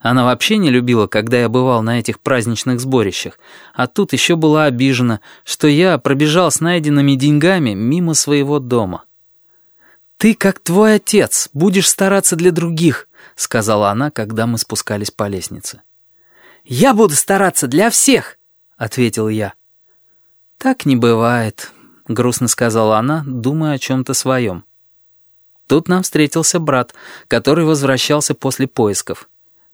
Она вообще не любила, когда я бывал на этих праздничных сборищах, а тут еще была обижена, что я пробежал с найденными деньгами мимо своего дома. «Ты, как твой отец, будешь стараться для других», — сказала она, когда мы спускались по лестнице. «Я буду стараться для всех», — ответил я. «Так не бывает», — грустно сказала она, думая о чем-то своем. Тут нам встретился брат, который возвращался после поисков.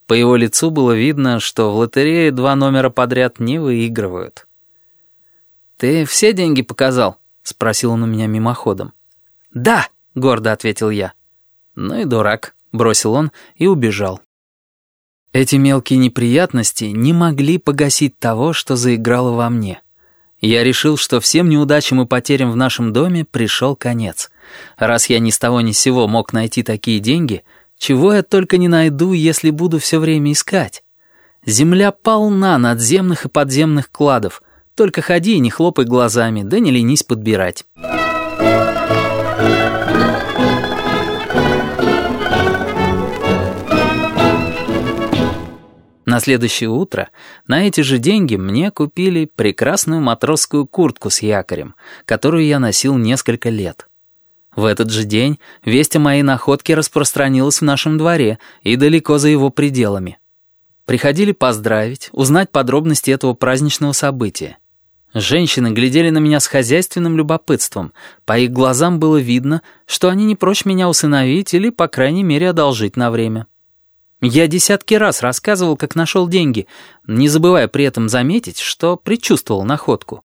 По его лицу было видно, что в лотерее два номера подряд не выигрывают. «Ты все деньги показал?» — спросил он у меня мимоходом. «Да!» — гордо ответил я. «Ну и дурак», — бросил он и убежал. Эти мелкие неприятности не могли погасить того, что заиграло во мне. Я решил, что всем неудачам и потерям в нашем доме пришел конец. Раз я ни с того ни с сего мог найти такие деньги — чего я только не найду, если буду все время искать. Земля полна надземных и подземных кладов. Только ходи и не хлопай глазами, да не ленись подбирать. На следующее утро на эти же деньги мне купили прекрасную матросскую куртку с якорем, которую я носил несколько лет. В этот же день весть о моей находке распространилась в нашем дворе и далеко за его пределами. Приходили поздравить, узнать подробности этого праздничного события. Женщины глядели на меня с хозяйственным любопытством. По их глазам было видно, что они не прочь меня усыновить или, по крайней мере, одолжить на время. Я десятки раз рассказывал, как нашел деньги, не забывая при этом заметить, что предчувствовал находку.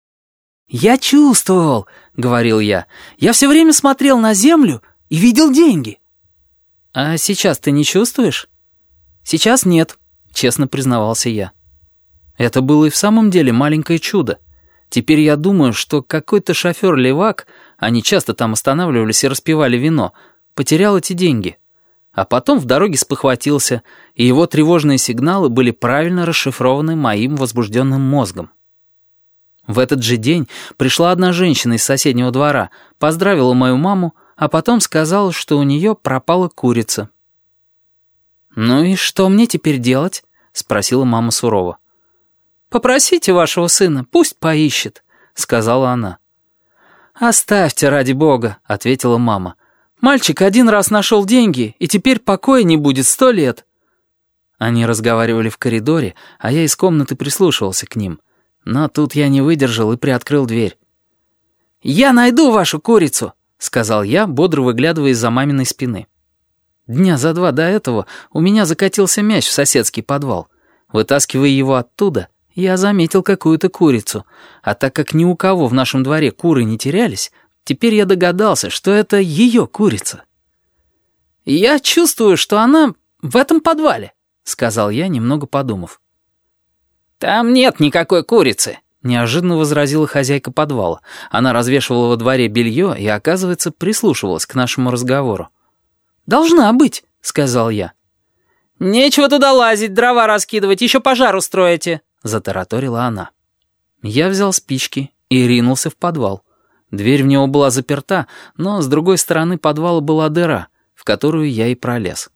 «Я чувствовал», — говорил я. «Я все время смотрел на землю и видел деньги». «А сейчас ты не чувствуешь?» «Сейчас нет», — честно признавался я. Это было и в самом деле маленькое чудо. Теперь я думаю, что какой-то шофер-левак, они часто там останавливались и распивали вино, потерял эти деньги. А потом в дороге спохватился, и его тревожные сигналы были правильно расшифрованы моим возбужденным мозгом. В этот же день пришла одна женщина из соседнего двора, поздравила мою маму, а потом сказала, что у нее пропала курица. «Ну и что мне теперь делать?» — спросила мама сурово. «Попросите вашего сына, пусть поищет», — сказала она. «Оставьте, ради бога», — ответила мама. «Мальчик один раз нашел деньги, и теперь покоя не будет сто лет». Они разговаривали в коридоре, а я из комнаты прислушивался к ним — но тут я не выдержал и приоткрыл дверь. «Я найду вашу курицу!» — сказал я, бодро выглядывая из-за маминой спины. Дня за два до этого у меня закатился мяч в соседский подвал. Вытаскивая его оттуда, я заметил какую-то курицу, а так как ни у кого в нашем дворе куры не терялись, теперь я догадался, что это ее курица. «Я чувствую, что она в этом подвале», — сказал я, немного подумав. «Там нет никакой курицы», — неожиданно возразила хозяйка подвала. Она развешивала во дворе белье и, оказывается, прислушивалась к нашему разговору. «Должна быть», — сказал я. «Нечего туда лазить, дрова раскидывать, еще пожар устроите», — затараторила она. Я взял спички и ринулся в подвал. Дверь в него была заперта, но с другой стороны подвала была дыра, в которую я и пролез.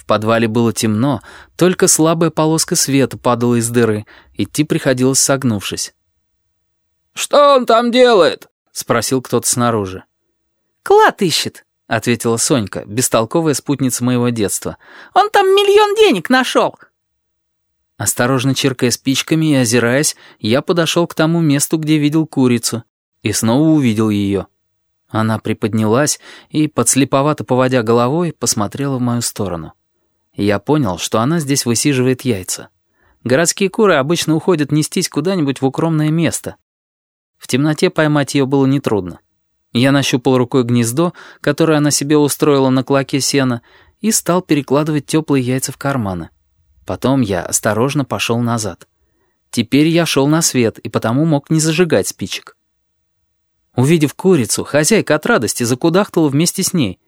В подвале было темно, только слабая полоска света падала из дыры, идти приходилось согнувшись. «Что он там делает?» — спросил кто-то снаружи. «Клад ищет», — ответила Сонька, бестолковая спутница моего детства. «Он там миллион денег нашел». Осторожно чиркая спичками и озираясь, я подошел к тому месту, где видел курицу, и снова увидел ее. Она приподнялась и, подслеповато поводя головой, посмотрела в мою сторону. Я понял, что она здесь высиживает яйца. Городские куры обычно уходят нестись куда-нибудь в укромное место. В темноте поймать ее было нетрудно. Я нащупал рукой гнездо, которое она себе устроила на клоке сена, и стал перекладывать теплые яйца в карманы. Потом я осторожно пошел назад. Теперь я шел на свет, и потому мог не зажигать спичек. Увидев курицу, хозяйка от радости закудахтала вместе с ней.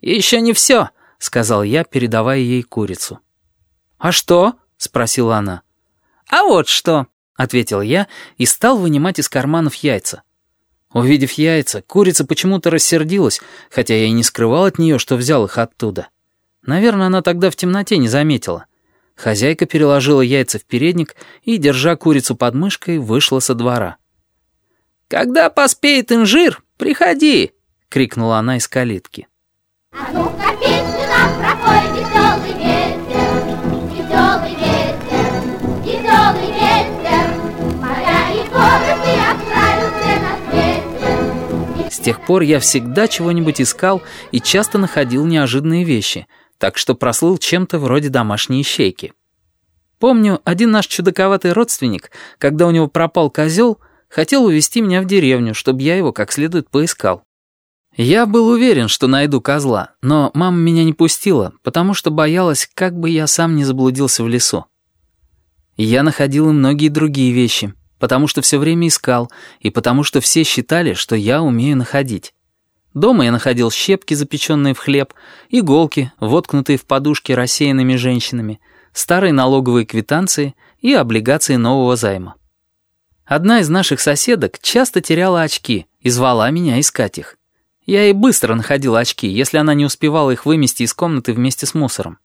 «Еще не все!» — сказал я, передавая ей курицу. «А что?» — спросила она. «А вот что!» — ответил я и стал вынимать из карманов яйца. Увидев яйца, курица почему-то рассердилась, хотя я и не скрывал от нее, что взял их оттуда. Наверное, она тогда в темноте не заметила. Хозяйка переложила яйца в передник и, держа курицу под мышкой, вышла со двора. «Когда поспеет инжир, приходи!» — крикнула она из калитки. А ну-ка, тех пор я всегда чего-нибудь искал и часто находил неожиданные вещи, так что прослыл чем-то вроде домашней ищейки. Помню, один наш чудаковатый родственник, когда у него пропал козел, хотел увезти меня в деревню, чтобы я его как следует поискал. Я был уверен, что найду козла, но мама меня не пустила, потому что боялась, как бы я сам не заблудился в лесу. Я находил и многие другие вещи, потому что все время искал, и потому что все считали, что я умею находить. Дома я находил щепки, запеченные в хлеб, иголки, воткнутые в подушки рассеянными женщинами, старые налоговые квитанции и облигации нового займа. Одна из наших соседок часто теряла очки и звала меня искать их. Я и быстро находил очки, если она не успевала их вымести из комнаты вместе с мусором.